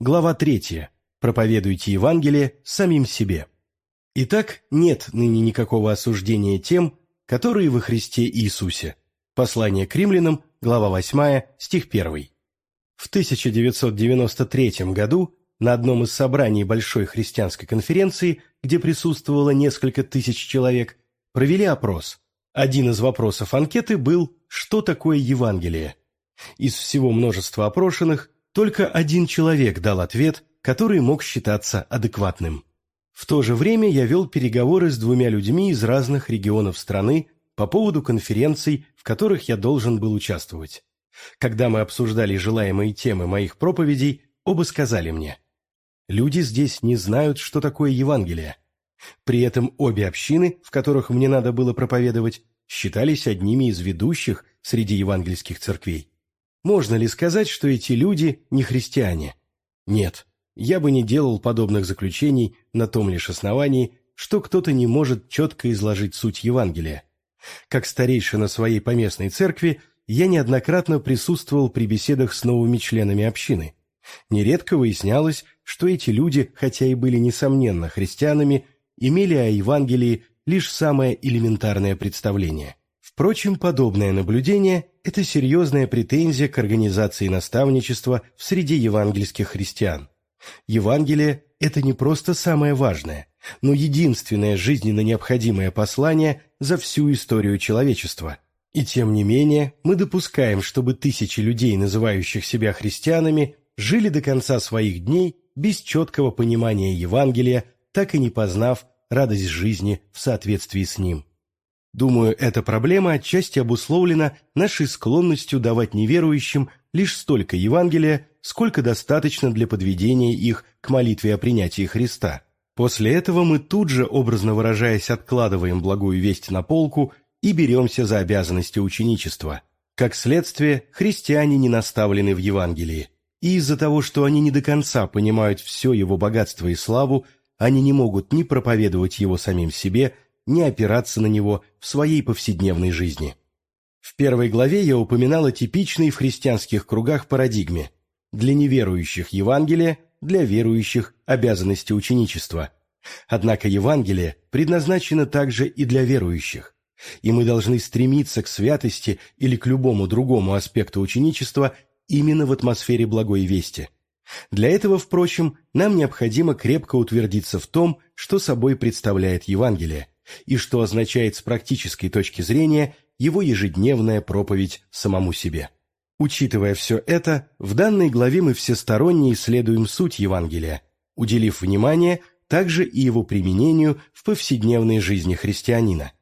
глава 3. Проповедуйте Евангелие самим себе. Итак, нет ныне никакого осуждения тем, которые во Христе Иисусе. Послание к римлянам, глава 8, стих 1. В 1993 году на одном из собраний Большой христианской конференции, где присутствовало несколько тысяч человек, провели опрос. Один из вопросов анкеты был «Что такое Евангелие?». Из всего множества опрошенных только один человек дал ответ, который мог считаться адекватным. В то же время я вел переговоры с двумя людьми из разных регионов страны по поводу конференций, в которых я должен был участвовать. Когда мы обсуждали желаемые темы моих проповедей, оба сказали мне, «Люди здесь не знают, что такое Евангелие». При этом обе общины, в которых мне надо было проповедовать, считались одними из ведущих среди евангельских церквей. Можно ли сказать, что эти люди не христиане? Нет, я бы не делал подобных заключений на том лишь основании, что кто-то не может четко изложить суть Евангелия. Как старейшина своей поместной церкви, я неоднократно присутствовал при беседах с новыми членами общины. Нередко выяснялось, что эти люди, хотя и были несомненно христианами, имели о Евангелии лишь самое элементарное представление. Впрочем, подобное наблюдение – это серьезная претензия к организации наставничества в среде евангельских христиан. Евангелие – это не просто самое важное, но единственное жизненно необходимое послание за всю историю человечества. И тем не менее, мы допускаем, чтобы тысячи людей, называющих себя христианами, жили до конца своих дней без четкого понимания Евангелия, так и не познав радость жизни в соответствии с ним. Думаю, эта проблема отчасти обусловлена нашей склонностью давать неверующим лишь столько Евангелия, сколько достаточно для подведения их к молитве о принятии Христа. После этого мы тут же, образно выражаясь, откладываем благую весть на полку и беремся за обязанности ученичества. Как следствие, христиане не наставлены в Евангелии. И из-за того, что они не до конца понимают все его богатство и славу, они не могут ни проповедовать его самим себе, ни опираться на него в своей повседневной жизни. В первой главе я упоминал о в христианских кругах парадигме для неверующих Евангелие, для верующих обязанности ученичества. Однако Евангелие предназначено также и для верующих, и мы должны стремиться к святости или к любому другому аспекту ученичества именно в атмосфере благой вести. Для этого, впрочем, нам необходимо крепко утвердиться в том, что собой представляет Евангелие, и что означает с практической точки зрения его ежедневная проповедь самому себе. Учитывая все это, в данной главе мы всесторонне исследуем суть Евангелия, уделив внимание также и его применению в повседневной жизни христианина.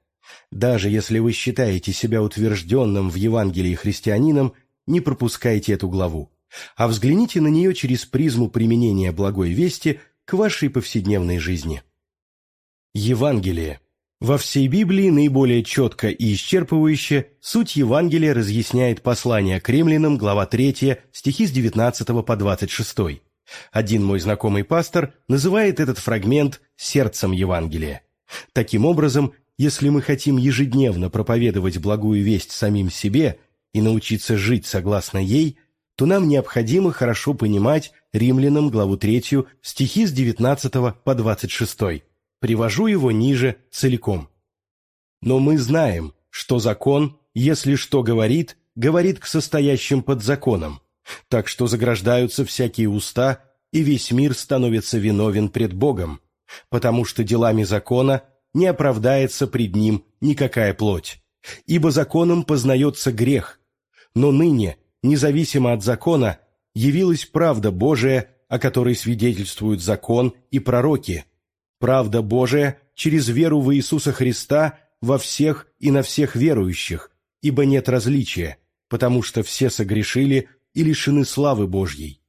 Даже если вы считаете себя утвержденным в Евангелии христианином, не пропускайте эту главу, а взгляните на нее через призму применения благой вести к вашей повседневной жизни. Евангелие во всей Библии наиболее четко и исчерпывающе суть Евангелия разъясняет послание к римлянам, глава 3, стихи с 19 по 26. Один мой знакомый пастор называет этот фрагмент «сердцем Евангелия». Таким образом, если мы хотим ежедневно проповедовать благую весть самим себе и научиться жить согласно ей, то нам необходимо хорошо понимать римлянам, главу 3, стихи с 19 по 26 привожу его ниже целиком. Но мы знаем, что закон, если что говорит, говорит к состоящим под законом, так что заграждаются всякие уста, и весь мир становится виновен пред Богом, потому что делами закона не оправдается пред ним никакая плоть, ибо законом познается грех, но ныне, независимо от закона, явилась правда Божия, о которой свидетельствуют закон и пророки, Правда Божия через веру в Иисуса Христа во всех и на всех верующих, ибо нет различия, потому что все согрешили и лишены славы Божьей,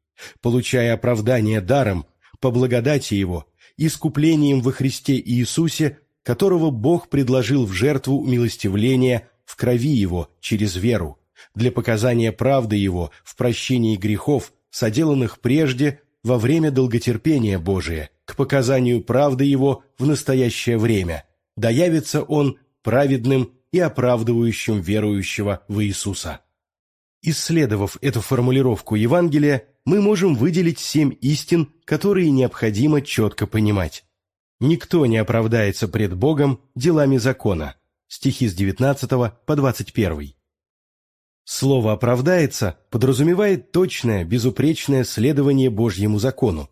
получая оправдание даром, по благодати Его, искуплением во Христе Иисусе, которого Бог предложил в жертву умилостивления в крови Его через веру, для показания правды Его в прощении грехов, соделанных прежде во время долготерпения Божия, к показанию правды его в настоящее время, да явится он праведным и оправдывающим верующего в Иисуса. Исследовав эту формулировку Евангелия, мы можем выделить семь истин, которые необходимо четко понимать. Никто не оправдается пред Богом делами закона. Стихи с 19 по 21. Слово «оправдается» подразумевает точное, безупречное следование Божьему закону.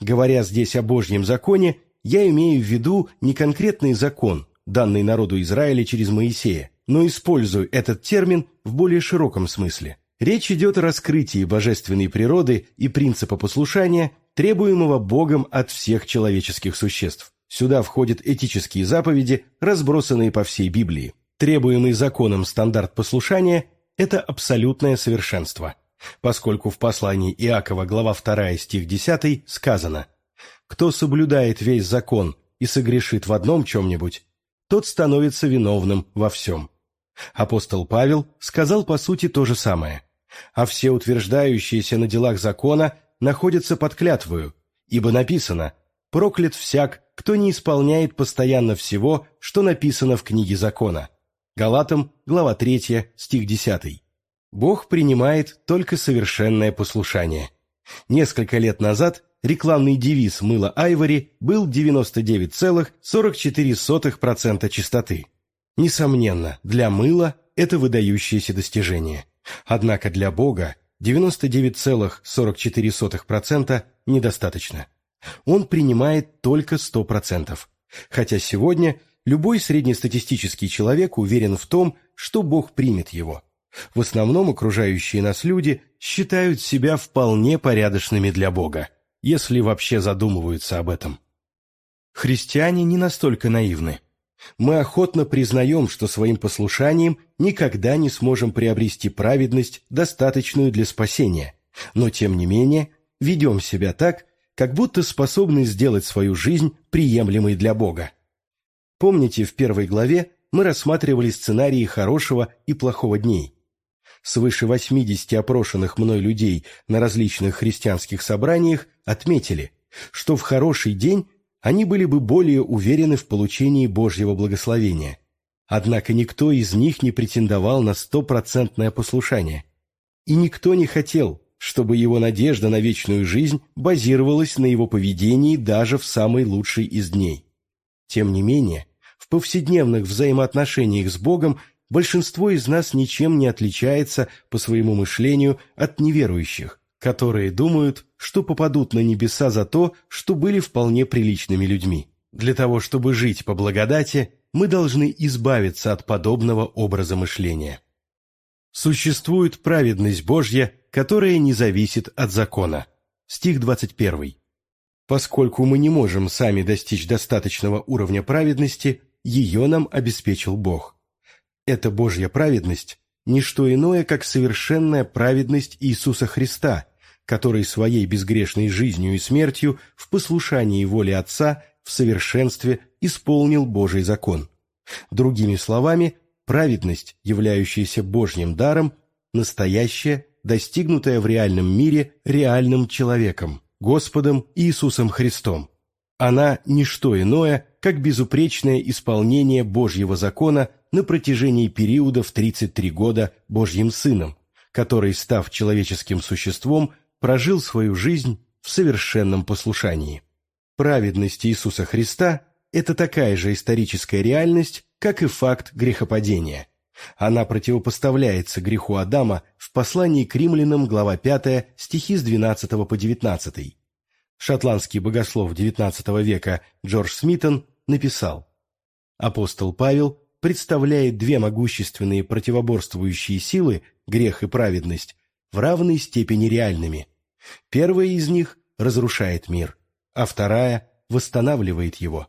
Говоря здесь о Божьем законе, я имею в виду не конкретный закон, данный народу Израиля через Моисея, но использую этот термин в более широком смысле. Речь идет о раскрытии божественной природы и принципа послушания, требуемого Богом от всех человеческих существ. Сюда входят этические заповеди, разбросанные по всей Библии. Требуемый законом стандарт послушания – это абсолютное совершенство, поскольку в послании Иакова, глава 2, стих 10, сказано «Кто соблюдает весь закон и согрешит в одном чем-нибудь, тот становится виновным во всем». Апостол Павел сказал по сути то же самое. «А все утверждающиеся на делах закона находятся под клятвою, ибо написано «Проклят всяк, кто не исполняет постоянно всего, что написано в книге закона». Галатам, глава 3, стих 10. Бог принимает только совершенное послушание. Несколько лет назад рекламный девиз мыла Айвори был 99,44% чистоты. Несомненно, для мыла это выдающееся достижение. Однако для Бога 99,44% недостаточно. Он принимает только 100%. Хотя сегодня любой среднестатистический человек уверен в том, что Бог примет его. В основном окружающие нас люди считают себя вполне порядочными для Бога, если вообще задумываются об этом. Христиане не настолько наивны мы охотно признаем, что своим послушанием никогда не сможем приобрести праведность, достаточную для спасения, но тем не менее ведем себя так, как будто способны сделать свою жизнь приемлемой для Бога. Помните, в первой главе мы рассматривали сценарии хорошего и плохого дней. Свыше 80 опрошенных мной людей на различных христианских собраниях отметили, что в хороший день они были бы более уверены в получении Божьего благословения. Однако никто из них не претендовал на стопроцентное послушание. И никто не хотел, чтобы его надежда на вечную жизнь базировалась на его поведении даже в самый лучший из дней. Тем не менее, в повседневных взаимоотношениях с Богом большинство из нас ничем не отличается по своему мышлению от неверующих, которые думают, что попадут на небеса за то, что были вполне приличными людьми. Для того, чтобы жить по благодати, мы должны избавиться от подобного образа мышления. Существует праведность Божья, которая не зависит от закона. Стих 21. Поскольку мы не можем сами достичь достаточного уровня праведности, ее нам обеспечил Бог. Эта Божья праведность – не что иное, как совершенная праведность Иисуса Христа – который своей безгрешной жизнью и смертью в послушании воли Отца в совершенстве исполнил Божий закон. Другими словами, праведность, являющаяся Божьим даром, настоящая, достигнутая в реальном мире реальным человеком, Господом Иисусом Христом. Она – не что иное, как безупречное исполнение Божьего закона на протяжении периода в 33 года Божьим Сыном, который, став человеческим существом, прожил свою жизнь в совершенном послушании. Праведность Иисуса Христа – это такая же историческая реальность, как и факт грехопадения. Она противопоставляется греху Адама в послании к римлянам, глава 5, стихи с 12 по 19. Шотландский богослов XIX века Джордж Смитон написал «Апостол Павел представляет две могущественные противоборствующие силы, грех и праведность, в равной степени реальными – Первая из них разрушает мир, а вторая восстанавливает его.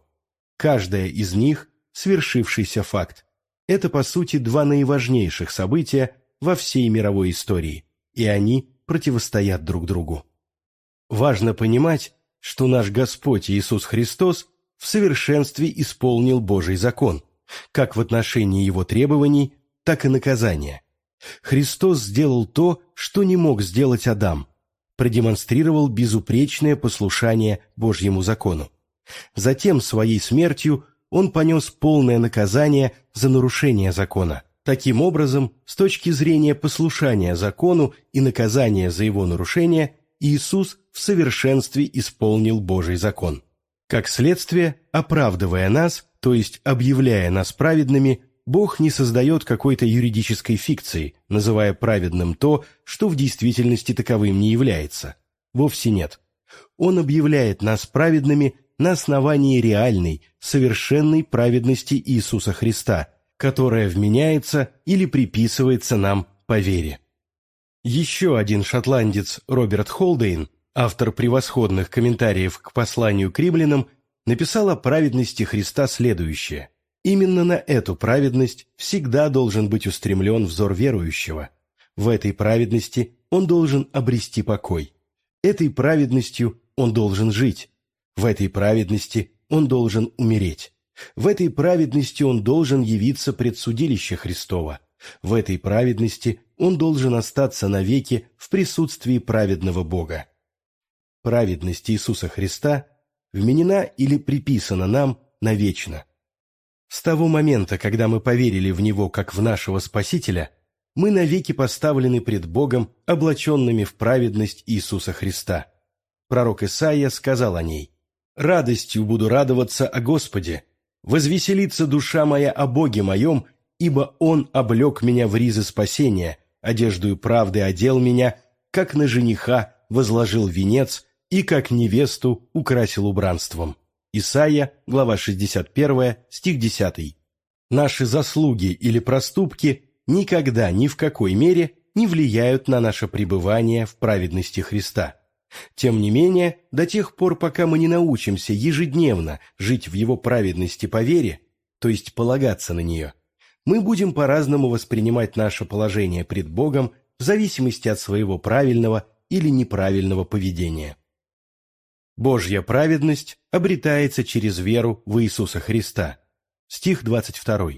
Каждая из них – свершившийся факт. Это, по сути, два наиважнейших события во всей мировой истории, и они противостоят друг другу. Важно понимать, что наш Господь Иисус Христос в совершенстве исполнил Божий закон, как в отношении его требований, так и наказания. Христос сделал то, что не мог сделать Адам – продемонстрировал безупречное послушание Божьему закону. Затем своей смертью он понес полное наказание за нарушение закона. Таким образом, с точки зрения послушания закону и наказания за его нарушение, Иисус в совершенстве исполнил Божий закон. Как следствие, оправдывая нас, то есть объявляя нас праведными, Бог не создает какой-то юридической фикции, называя праведным то, что в действительности таковым не является. Вовсе нет. Он объявляет нас праведными на основании реальной, совершенной праведности Иисуса Христа, которая вменяется или приписывается нам по вере. Еще один шотландец Роберт Холдейн, автор превосходных комментариев к посланию к римлянам, написал о праведности Христа следующее. Именно на эту праведность всегда должен быть устремлен взор верующего. В этой праведности он должен обрести покой. Этой праведностью он должен жить. В этой праведности он должен умереть. В этой праведности он должен явиться пред судилище Христова. В этой праведности он должен остаться навеки в присутствии праведного Бога. Праведность Иисуса Христа вменена или приписана нам навечно. С того момента, когда мы поверили в Него как в нашего Спасителя, мы навеки поставлены пред Богом, облаченными в праведность Иисуса Христа. Пророк Исаия сказал о ней, «Радостью буду радоваться о Господе, возвеселится душа моя о Боге моем, ибо Он облег меня в ризы спасения, одеждую правды одел меня, как на жениха возложил венец и как невесту украсил убранством». Исайя, глава 61, стих 10. Наши заслуги или проступки никогда ни в какой мере не влияют на наше пребывание в праведности Христа. Тем не менее, до тех пор, пока мы не научимся ежедневно жить в Его праведности по вере, то есть полагаться на нее, мы будем по-разному воспринимать наше положение пред Богом в зависимости от своего правильного или неправильного поведения. Божья праведность обретается через веру в Иисуса Христа. Стих 22.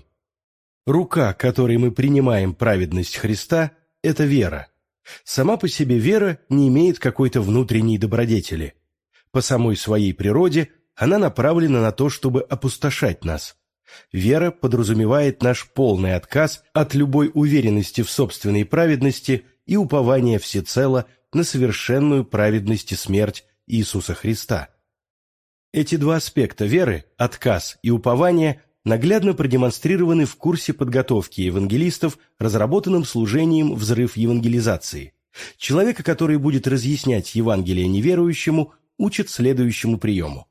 Рука, которой мы принимаем праведность Христа, – это вера. Сама по себе вера не имеет какой-то внутренней добродетели. По самой своей природе она направлена на то, чтобы опустошать нас. Вера подразумевает наш полный отказ от любой уверенности в собственной праведности и упование всецело на совершенную праведность и смерть Иисуса Христа. Эти два аспекта веры, отказ и упование, наглядно продемонстрированы в курсе подготовки евангелистов, разработанном служением «Взрыв евангелизации». Человека, который будет разъяснять Евангелие неверующему, учат следующему приему.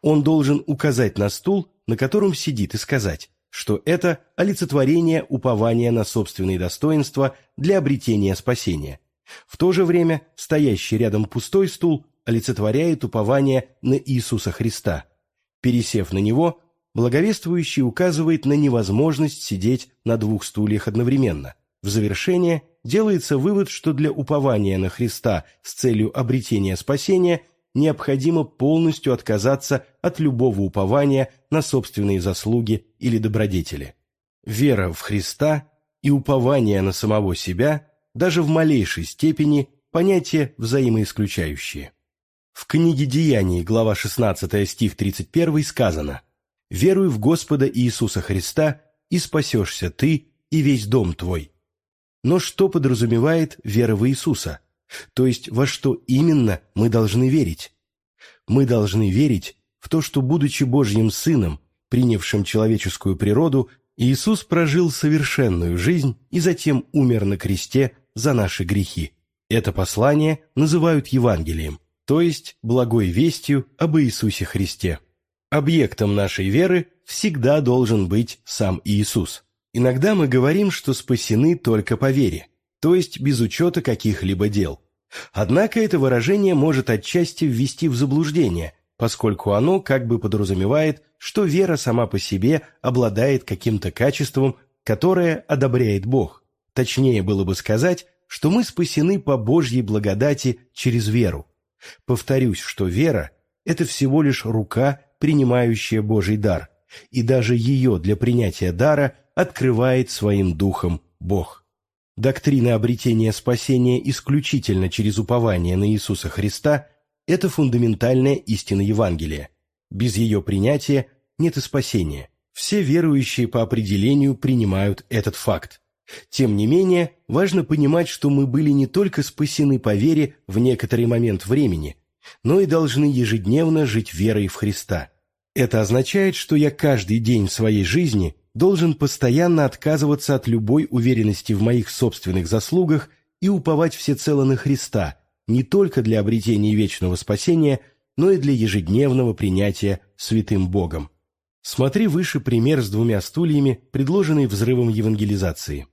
Он должен указать на стул, на котором сидит, и сказать, что это олицетворение упования на собственные достоинства для обретения спасения. В то же время стоящий рядом пустой стул олицетворяет упование на Иисуса Христа. Пересев на него, благовествующий указывает на невозможность сидеть на двух стульях одновременно. В завершение делается вывод, что для упования на Христа с целью обретения спасения необходимо полностью отказаться от любого упования на собственные заслуги или добродетели. Вера в Христа и упование на самого себя даже в малейшей степени понятия взаимоисключающие. В книге Деяний, глава 16, стих 31 сказано «Веруй в Господа Иисуса Христа, и спасешься ты и весь дом твой». Но что подразумевает вера в Иисуса? То есть во что именно мы должны верить? Мы должны верить в то, что, будучи Божьим Сыном, принявшим человеческую природу, Иисус прожил совершенную жизнь и затем умер на кресте за наши грехи. Это послание называют Евангелием то есть благой вестью об Иисусе Христе. Объектом нашей веры всегда должен быть сам Иисус. Иногда мы говорим, что спасены только по вере, то есть без учета каких-либо дел. Однако это выражение может отчасти ввести в заблуждение, поскольку оно как бы подразумевает, что вера сама по себе обладает каким-то качеством, которое одобряет Бог. Точнее было бы сказать, что мы спасены по Божьей благодати через веру. Повторюсь, что вера – это всего лишь рука, принимающая Божий дар, и даже ее для принятия дара открывает своим духом Бог. Доктрина обретения спасения исключительно через упование на Иисуса Христа – это фундаментальная истина Евангелия. Без ее принятия нет и спасения. Все верующие по определению принимают этот факт. Тем не менее, важно понимать, что мы были не только спасены по вере в некоторый момент времени, но и должны ежедневно жить верой в Христа. Это означает, что я каждый день своей жизни должен постоянно отказываться от любой уверенности в моих собственных заслугах и уповать всецело на Христа, не только для обретения вечного спасения, но и для ежедневного принятия святым Богом. Смотри выше пример с двумя стульями, предложенный взрывом евангелизации.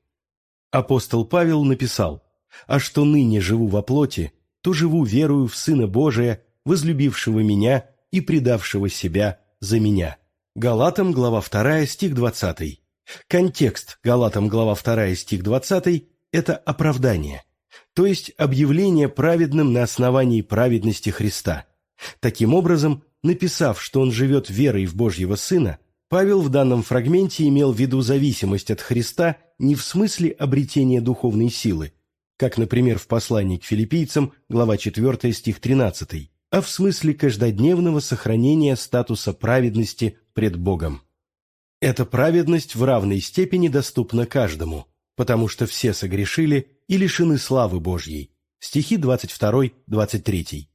Апостол Павел написал, «А что ныне живу во плоти, то живу верою в Сына Божия, возлюбившего меня и предавшего себя за меня». Галатам, глава 2, стих 20. Контекст Галатам, глава 2, стих 20 – это оправдание, то есть объявление праведным на основании праведности Христа. Таким образом, написав, что он живет верой в Божьего Сына, Павел в данном фрагменте имел в виду зависимость от Христа не в смысле обретения духовной силы, как, например, в послании к филиппийцам, глава 4, стих 13, а в смысле каждодневного сохранения статуса праведности пред Богом. Эта праведность в равной степени доступна каждому, потому что все согрешили и лишены славы Божьей. Стихи 22-23.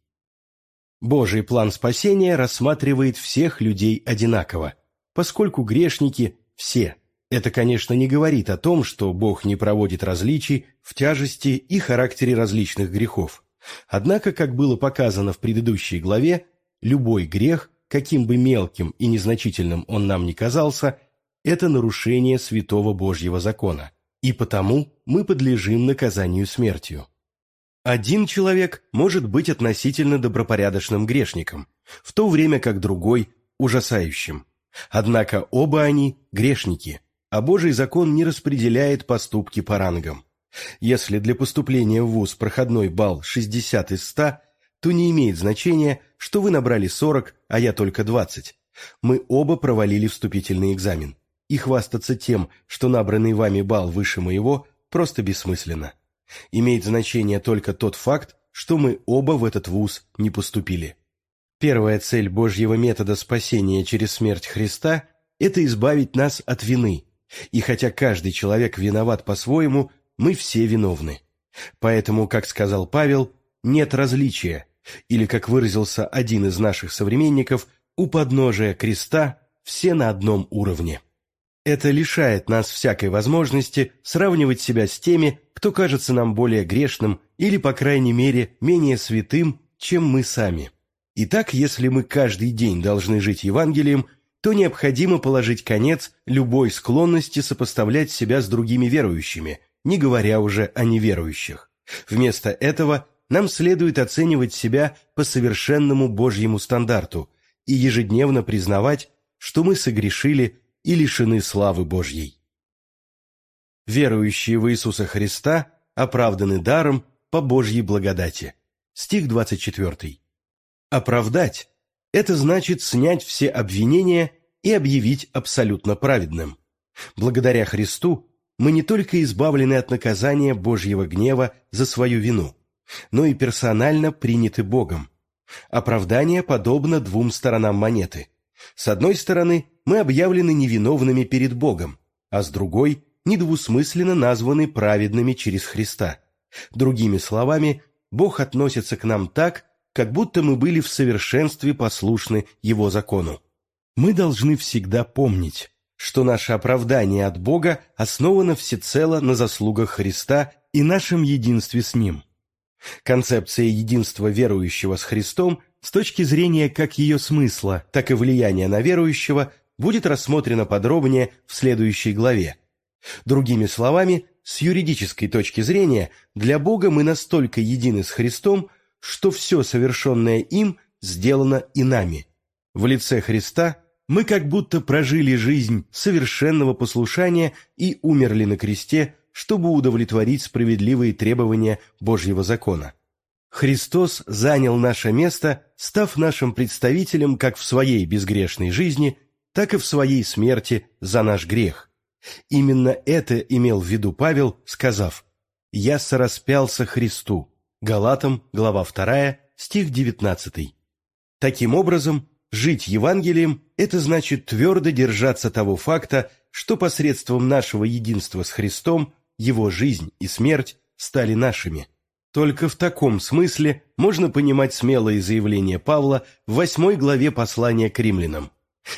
Божий план спасения рассматривает всех людей одинаково, поскольку грешники – все. Это, конечно, не говорит о том, что Бог не проводит различий в тяжести и характере различных грехов. Однако, как было показано в предыдущей главе, любой грех, каким бы мелким и незначительным он нам ни казался, это нарушение святого Божьего закона, и потому мы подлежим наказанию смертью. Один человек может быть относительно добропорядочным грешником, в то время как другой – ужасающим. Однако оба они – грешники, а Божий закон не распределяет поступки по рангам. Если для поступления в ВУЗ проходной балл 60 из 100, то не имеет значения, что вы набрали 40, а я только 20. Мы оба провалили вступительный экзамен. И хвастаться тем, что набранный вами балл выше моего, просто бессмысленно. Имеет значение только тот факт, что мы оба в этот вуз не поступили. Первая цель Божьего метода спасения через смерть Христа – это избавить нас от вины. И хотя каждый человек виноват по-своему, мы все виновны. Поэтому, как сказал Павел, нет различия, или, как выразился один из наших современников, у подножия креста все на одном уровне. Это лишает нас всякой возможности сравнивать себя с теми, кто кажется нам более грешным или, по крайней мере, менее святым, чем мы сами. Итак, если мы каждый день должны жить Евангелием, то необходимо положить конец любой склонности сопоставлять себя с другими верующими, не говоря уже о неверующих. Вместо этого нам следует оценивать себя по совершенному Божьему стандарту и ежедневно признавать, что мы согрешили и лишены славы Божьей. Верующие в Иисуса Христа оправданы даром по Божьей благодати. Стих 24. Оправдать – это значит снять все обвинения и объявить абсолютно праведным. Благодаря Христу мы не только избавлены от наказания Божьего гнева за свою вину, но и персонально приняты Богом. Оправдание подобно двум сторонам монеты. С одной стороны, мы объявлены невиновными перед Богом, а с другой – недвусмысленно названы праведными через Христа. Другими словами, Бог относится к нам так, как будто мы были в совершенстве послушны Его закону. Мы должны всегда помнить, что наше оправдание от Бога основано всецело на заслугах Христа и нашем единстве с Ним. Концепция единства верующего с Христом с точки зрения как ее смысла, так и влияния на верующего будет рассмотрена подробнее в следующей главе. Другими словами, с юридической точки зрения, для Бога мы настолько едины с Христом, что все совершенное им сделано и нами. В лице Христа мы как будто прожили жизнь совершенного послушания и умерли на кресте, чтобы удовлетворить справедливые требования Божьего закона. Христос занял наше место, став нашим представителем как в своей безгрешной жизни, так и в своей смерти за наш грех. Именно это имел в виду Павел, сказав «Я сораспялся Христу». Галатам, глава 2, стих 19. Таким образом, жить Евангелием – это значит твердо держаться того факта, что посредством нашего единства с Христом его жизнь и смерть стали нашими. Только в таком смысле можно понимать смелое заявление Павла в восьмой главе послания к римлянам.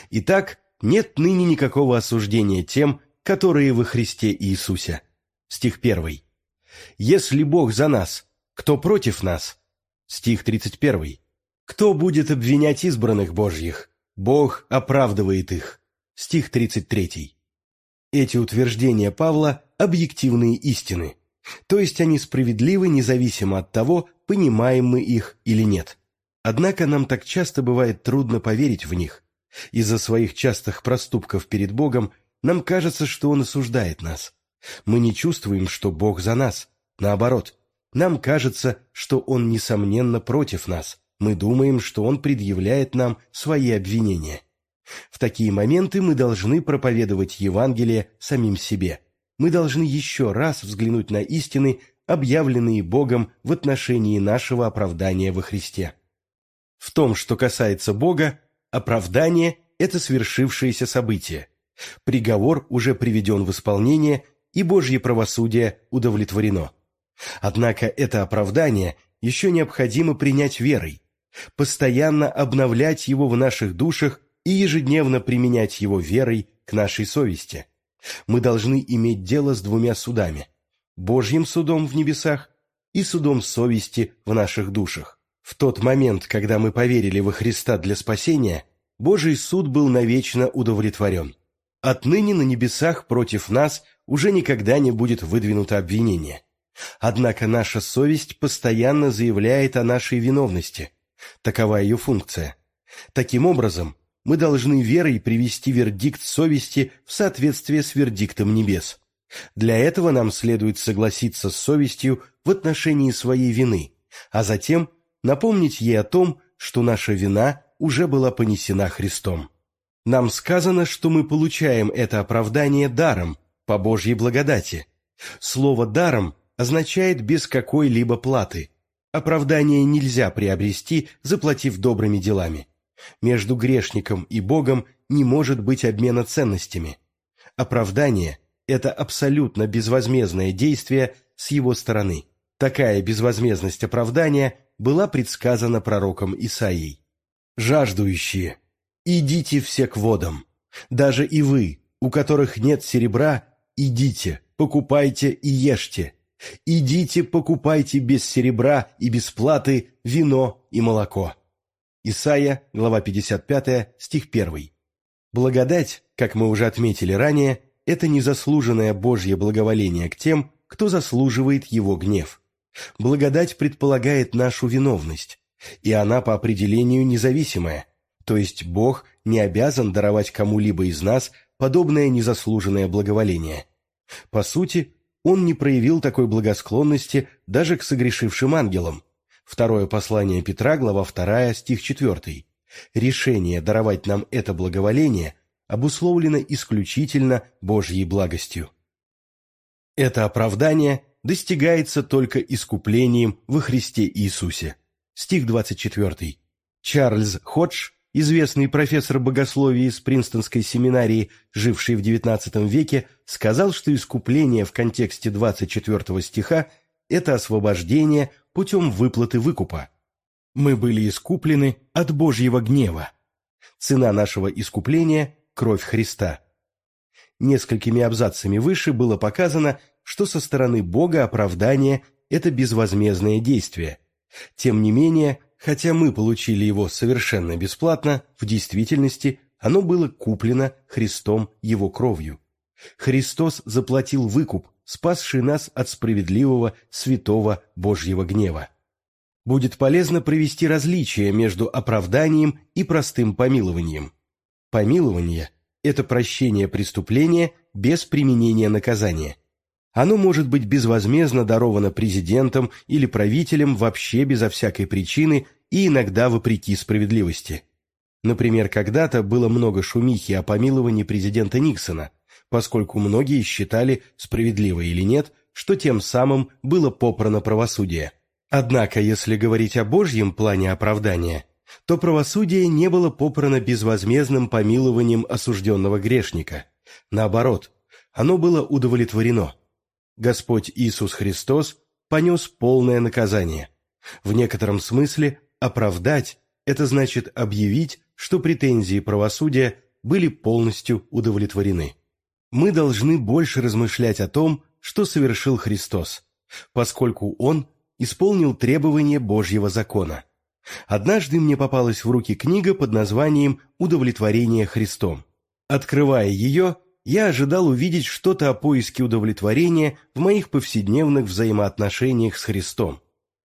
Итак, нет ныне никакого осуждения тем, которые во Христе Иисусе. Стих 1. Если Бог за нас, кто против нас? Стих 31. Кто будет обвинять избранных Божьих? Бог оправдывает их. Стих 33. Эти утверждения Павла – объективные истины, то есть они справедливы независимо от того, понимаем мы их или нет. Однако нам так часто бывает трудно поверить в них. Из-за своих частых проступков перед Богом нам кажется, что Он осуждает нас. Мы не чувствуем, что Бог за нас. Наоборот, нам кажется, что Он, несомненно, против нас. Мы думаем, что Он предъявляет нам свои обвинения. В такие моменты мы должны проповедовать Евангелие самим себе. Мы должны еще раз взглянуть на истины, объявленные Богом в отношении нашего оправдания во Христе. В том, что касается Бога, оправдание – это свершившееся событие. Приговор уже приведен в исполнение, и Божье правосудие удовлетворено. Однако это оправдание еще необходимо принять верой, постоянно обновлять его в наших душах и ежедневно применять его верой к нашей совести. Мы должны иметь дело с двумя судами – Божьим судом в небесах и судом совести в наших душах. В тот момент, когда мы поверили во Христа для спасения, Божий суд был навечно удовлетворен. Отныне на небесах против нас уже никогда не будет выдвинуто обвинение. Однако наша совесть постоянно заявляет о нашей виновности. Такова ее функция. Таким образом, мы должны верой привести вердикт совести в соответствие с вердиктом небес. Для этого нам следует согласиться с совестью в отношении своей вины, а затем напомнить ей о том, что наша вина уже была понесена Христом. Нам сказано, что мы получаем это оправдание даром, по Божьей благодати. Слово «даром» означает без какой-либо платы. Оправдание нельзя приобрести, заплатив добрыми делами. Между грешником и Богом не может быть обмена ценностями. Оправдание – это абсолютно безвозмездное действие с его стороны. Такая безвозмездность оправдания была предсказана пророком Исаией. «Жаждующие, идите все к водам. Даже и вы, у которых нет серебра, идите, покупайте и ешьте. Идите, покупайте без серебра и без платы вино и молоко». Исайя, глава 55, стих 1. Благодать, как мы уже отметили ранее, это незаслуженное Божье благоволение к тем, кто заслуживает его гнев. Благодать предполагает нашу виновность, и она по определению независимая, то есть Бог не обязан даровать кому-либо из нас подобное незаслуженное благоволение. По сути, Он не проявил такой благосклонности даже к согрешившим ангелам, Второе послание Петра, глава 2, стих 4. Решение даровать нам это благоволение обусловлено исключительно Божьей благостью. Это оправдание достигается только искуплением во Христе Иисусе. Стих 24. Чарльз Ходж, известный профессор богословия из Принстонской семинарии, живший в XIX веке, сказал, что искупление в контексте 24 стиха – это освобождение путем выплаты выкупа. Мы были искуплены от Божьего гнева. Цена нашего искупления – кровь Христа. Несколькими абзацами выше было показано, что со стороны Бога оправдание – это безвозмездное действие. Тем не менее, хотя мы получили его совершенно бесплатно, в действительности оно было куплено Христом Его кровью. Христос заплатил выкуп, спасший нас от справедливого, святого Божьего гнева. Будет полезно провести различие между оправданием и простым помилованием. Помилование – это прощение преступления без применения наказания. Оно может быть безвозмездно даровано президентом или правителем вообще безо всякой причины и иногда вопреки справедливости. Например, когда-то было много шумихи о помиловании президента Никсона – поскольку многие считали, справедливо или нет, что тем самым было попрано правосудие. Однако, если говорить о Божьем плане оправдания, то правосудие не было попрано безвозмездным помилованием осужденного грешника. Наоборот, оно было удовлетворено. Господь Иисус Христос понес полное наказание. В некотором смысле оправдать – это значит объявить, что претензии правосудия были полностью удовлетворены. Мы должны больше размышлять о том, что совершил Христос, поскольку Он исполнил требования Божьего закона. Однажды мне попалась в руки книга под названием «Удовлетворение Христом». Открывая ее, я ожидал увидеть что-то о поиске удовлетворения в моих повседневных взаимоотношениях с Христом.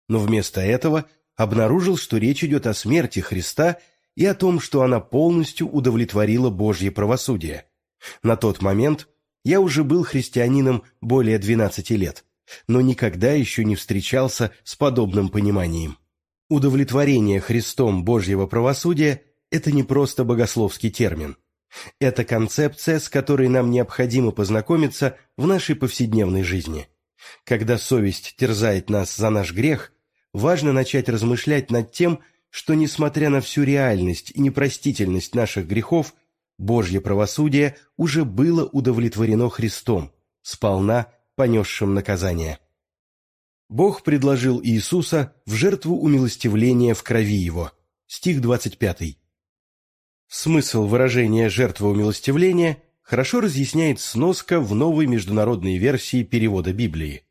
Но вместо этого обнаружил, что речь идет о смерти Христа и о том, что она полностью удовлетворила Божье правосудие. На тот момент я уже был христианином более 12 лет, но никогда еще не встречался с подобным пониманием. Удовлетворение Христом Божьего правосудия – это не просто богословский термин. Это концепция, с которой нам необходимо познакомиться в нашей повседневной жизни. Когда совесть терзает нас за наш грех, важно начать размышлять над тем, что, несмотря на всю реальность и непростительность наших грехов, Божье правосудие уже было удовлетворено Христом, сполна понесшим наказание. Бог предложил Иисуса в жертву умилостивления в крови Его. Стих 25. Смысл выражения «жертва умилостивления» хорошо разъясняет сноска в новой международной версии перевода Библии.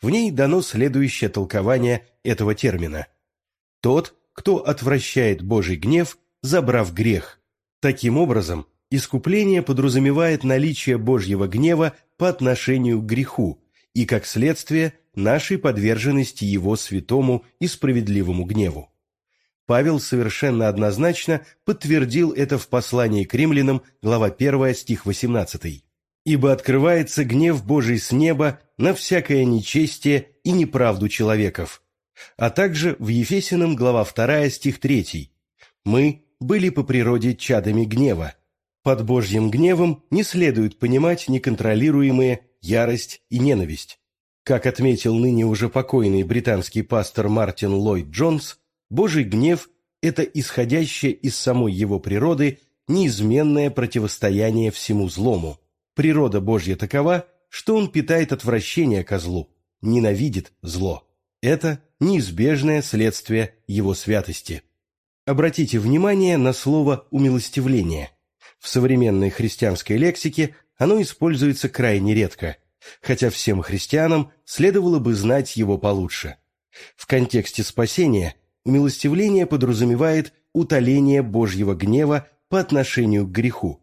В ней дано следующее толкование этого термина. «Тот, кто отвращает Божий гнев, забрав грех». Таким образом, искупление подразумевает наличие Божьего гнева по отношению к греху и, как следствие, нашей подверженности Его святому и справедливому гневу. Павел совершенно однозначно подтвердил это в послании к римлянам, глава 1, стих 18. «Ибо открывается гнев Божий с неба на всякое нечестие и неправду человеков». А также в Ефесиным, глава 2, стих 3. «Мы были по природе чадами гнева». Под Божьим гневом не следует понимать неконтролируемые ярость и ненависть. Как отметил ныне уже покойный британский пастор Мартин Ллойд Джонс, Божий гнев – это исходящее из самой его природы неизменное противостояние всему злому. Природа Божья такова, что он питает отвращение ко злу, ненавидит зло. Это неизбежное следствие его святости. Обратите внимание на слово «умилостивление». В современной христианской лексике оно используется крайне редко, хотя всем христианам следовало бы знать его получше. В контексте спасения Умилостивление подразумевает утоление Божьего гнева по отношению к греху.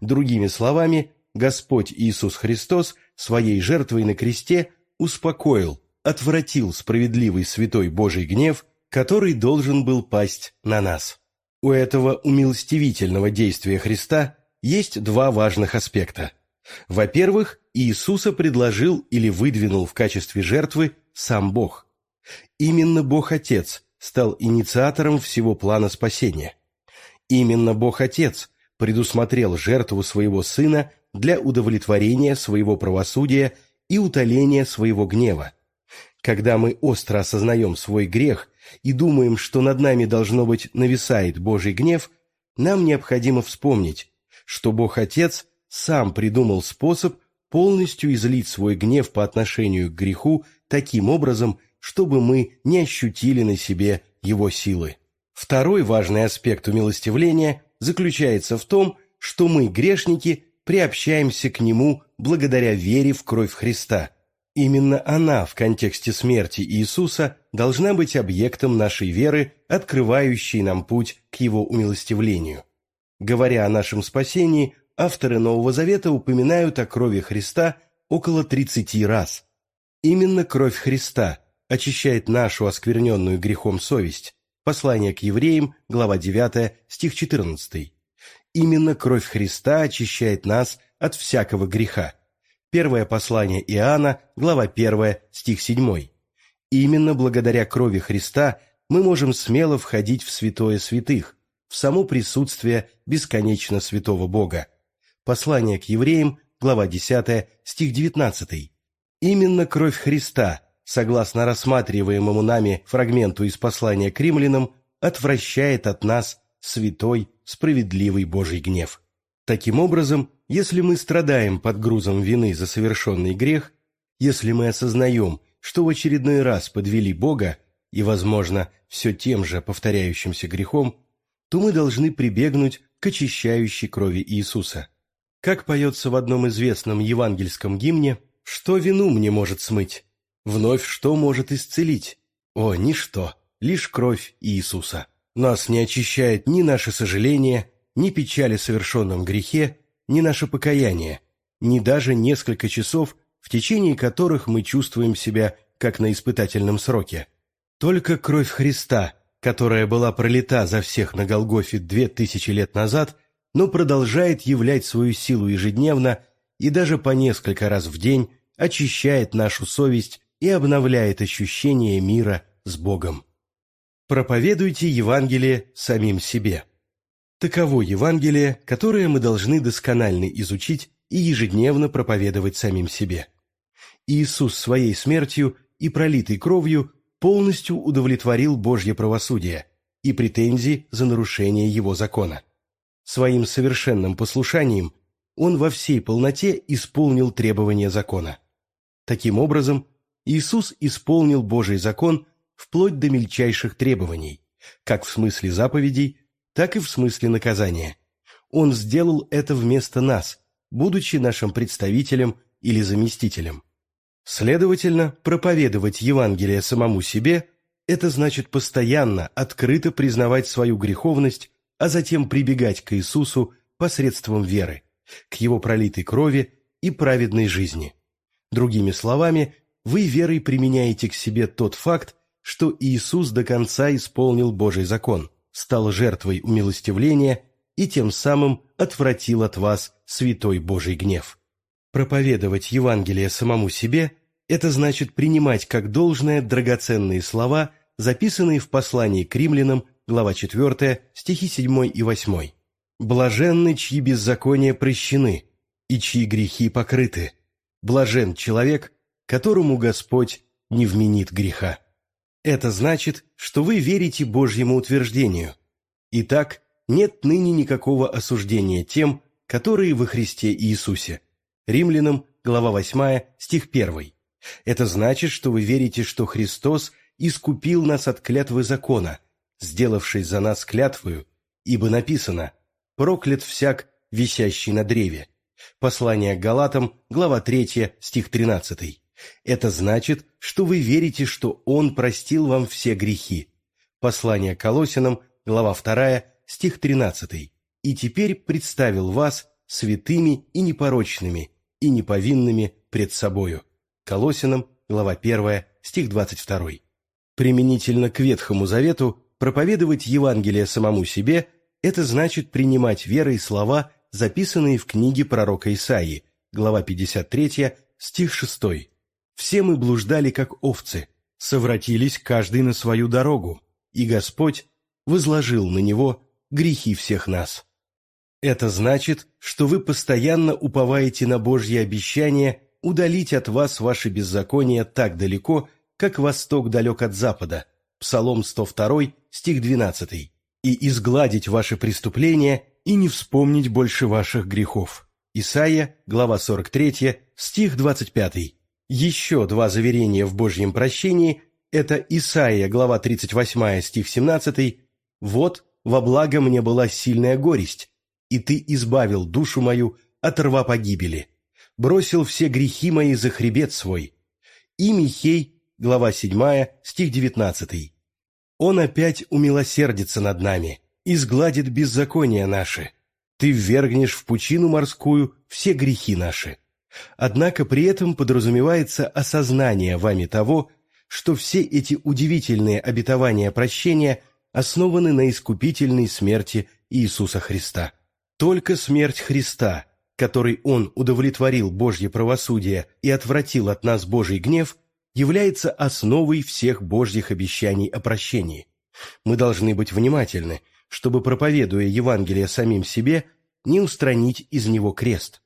Другими словами, Господь Иисус Христос своей жертвой на кресте успокоил, отвратил справедливый святой Божий гнев, который должен был пасть на нас. У этого умилостивительного действия Христа есть два важных аспекта. Во-первых, Иисуса предложил или выдвинул в качестве жертвы сам Бог. Именно Бог Отец стал инициатором всего плана спасения. Именно Бог-Отец предусмотрел жертву своего Сына для удовлетворения своего правосудия и утоления своего гнева. Когда мы остро осознаем свой грех и думаем, что над нами должно быть нависает Божий гнев, нам необходимо вспомнить, что Бог-Отец сам придумал способ полностью излить свой гнев по отношению к греху таким образом, чтобы мы не ощутили на себе его силы. Второй важный аспект умилостивления заключается в том, что мы, грешники, приобщаемся к Нему благодаря вере в кровь Христа. Именно она в контексте смерти Иисуса должна быть объектом нашей веры, открывающей нам путь к Его умилостивлению. Говоря о нашем спасении, авторы Нового Завета упоминают о крови Христа около 30 раз. Именно кровь Христа – очищает нашу оскверненную грехом совесть. Послание к евреям, глава 9, стих 14. Именно кровь Христа очищает нас от всякого греха. Первое послание Иоанна, глава 1, стих 7. Именно благодаря крови Христа мы можем смело входить в святое святых, в само присутствие бесконечно святого Бога. Послание к евреям, глава 10, стих 19. Именно кровь Христа согласно рассматриваемому нами фрагменту из послания к римлянам, отвращает от нас святой, справедливый Божий гнев. Таким образом, если мы страдаем под грузом вины за совершенный грех, если мы осознаем, что в очередной раз подвели Бога, и, возможно, все тем же повторяющимся грехом, то мы должны прибегнуть к очищающей крови Иисуса. Как поется в одном известном евангельском гимне, «Что вину мне может смыть? Вновь что может исцелить? О, ничто, лишь кровь Иисуса. Нас не очищает ни наше сожаление, ни печали о совершенном грехе, ни наше покаяние, ни даже несколько часов, в течение которых мы чувствуем себя как на испытательном сроке. Только кровь Христа, которая была пролита за всех на Голгофе две тысячи лет назад, но продолжает являть свою силу ежедневно и даже по несколько раз в день очищает нашу совесть и обновляет ощущение мира с Богом. Проповедуйте Евангелие самим себе. Таково Евангелие, которое мы должны досконально изучить и ежедневно проповедовать самим себе. Иисус своей смертью и пролитой кровью полностью удовлетворил Божье правосудие и претензии за нарушение Его закона. Своим совершенным послушанием Он во всей полноте исполнил требования закона. Таким образом, Иисус исполнил Божий закон вплоть до мельчайших требований, как в смысле заповедей, так и в смысле наказания. Он сделал это вместо нас, будучи нашим представителем или заместителем. Следовательно, проповедовать Евангелие самому себе – это значит постоянно, открыто признавать свою греховность, а затем прибегать к Иисусу посредством веры, к Его пролитой крови и праведной жизни. Другими словами, вы верой применяете к себе тот факт, что Иисус до конца исполнил Божий закон, стал жертвой умилостивления и тем самым отвратил от вас святой Божий гнев. Проповедовать Евангелие самому себе – это значит принимать как должное драгоценные слова, записанные в послании к римлянам, глава 4, стихи 7 и 8. «Блаженны, чьи беззакония прощены, и чьи грехи покрыты. Блажен человек, которому Господь не вменит греха». Это значит, что вы верите Божьему утверждению. Итак, нет ныне никакого осуждения тем, которые во Христе Иисусе. Римлянам, глава 8, стих 1. Это значит, что вы верите, что Христос искупил нас от клятвы закона, сделавшись за нас клятвою, ибо написано «Проклят всяк, висящий на древе». Послание к Галатам, глава 3, стих 13. Это значит, что вы верите, что Он простил вам все грехи. Послание Колосинам, глава 2, стих 13. И теперь представил вас святыми и непорочными, и неповинными пред собою. Колосинам, глава 1, стих 22. Применительно к Ветхому Завету проповедовать Евангелие самому себе – это значит принимать верой слова, записанные в книге пророка Исаии, глава 53, стих 6. «Все мы блуждали, как овцы, совратились каждый на свою дорогу, и Господь возложил на него грехи всех нас». Это значит, что вы постоянно уповаете на Божье обещание удалить от вас ваши беззакония так далеко, как восток далек от запада, Псалом 102, стих 12, и изгладить ваши преступления и не вспомнить больше ваших грехов. Исайя, глава 43, стих 25. Еще два заверения в Божьем прощении – это Исайя, глава 38, стих 17, «Вот, во благо мне была сильная горесть, и ты избавил душу мою от рва погибели, бросил все грехи мои за хребет свой». И Михей, глава 7, стих 19. «Он опять умилосердится над нами, и сгладит беззакония наши. Ты ввергнешь в пучину морскую все грехи наши». Однако при этом подразумевается осознание вами того, что все эти удивительные обетования прощения основаны на искупительной смерти Иисуса Христа. Только смерть Христа, которой Он удовлетворил Божье правосудие и отвратил от нас Божий гнев, является основой всех Божьих обещаний о прощении. Мы должны быть внимательны, чтобы, проповедуя Евангелие самим себе, не устранить из него крест.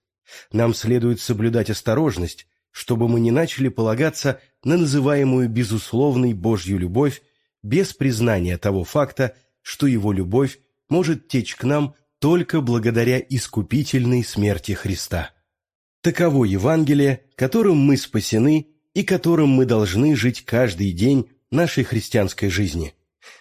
Нам следует соблюдать осторожность, чтобы мы не начали полагаться на называемую безусловной Божью любовь без признания того факта, что Его любовь может течь к нам только благодаря искупительной смерти Христа. Таково Евангелие, которым мы спасены и которым мы должны жить каждый день нашей христианской жизни.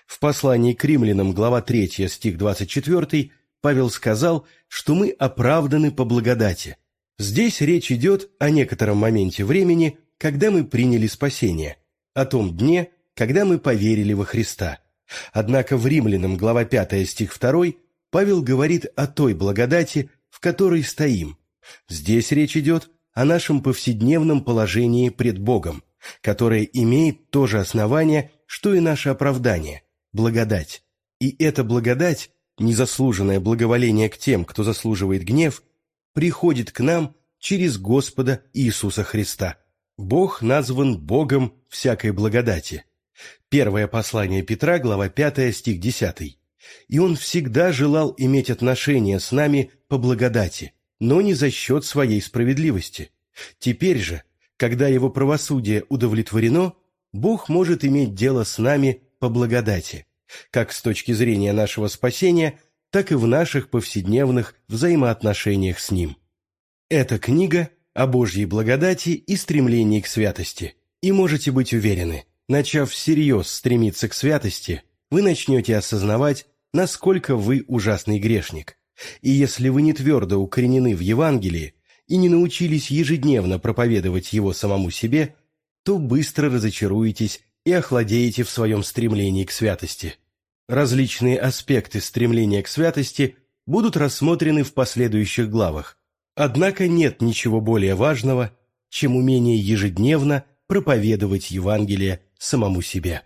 В послании к римлянам, глава 3, стих 24, Павел сказал, что мы оправданы по благодати. Здесь речь идет о некотором моменте времени, когда мы приняли спасение, о том дне, когда мы поверили во Христа. Однако в римлянам, глава 5, стих 2, Павел говорит о той благодати, в которой стоим. Здесь речь идет о нашем повседневном положении пред Богом, которое имеет то же основание, что и наше оправдание – благодать. И эта благодать, незаслуженное благоволение к тем, кто заслуживает гнев, приходит к нам через Господа Иисуса Христа. Бог назван Богом всякой благодати. Первое послание Петра, глава 5, стих 10. И Он всегда желал иметь отношения с нами по благодати, но не за счет своей справедливости. Теперь же, когда Его правосудие удовлетворено, Бог может иметь дело с нами по благодати, как с точки зрения нашего спасения, так и в наших повседневных взаимоотношениях с Ним. Эта книга о Божьей благодати и стремлении к святости. И можете быть уверены, начав всерьез стремиться к святости, вы начнете осознавать, насколько вы ужасный грешник. И если вы не твердо укоренены в Евангелии и не научились ежедневно проповедовать его самому себе, то быстро разочаруетесь и охладеете в своем стремлении к святости. Различные аспекты стремления к святости будут рассмотрены в последующих главах. Однако нет ничего более важного, чем умение ежедневно проповедовать Евангелие самому себе.